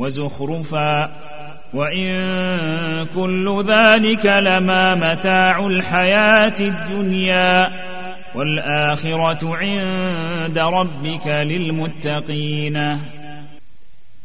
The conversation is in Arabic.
وزخرفا. وإن كل ذلك لما متاع الحياة الدنيا. والآخرة عند ربك للمتقين.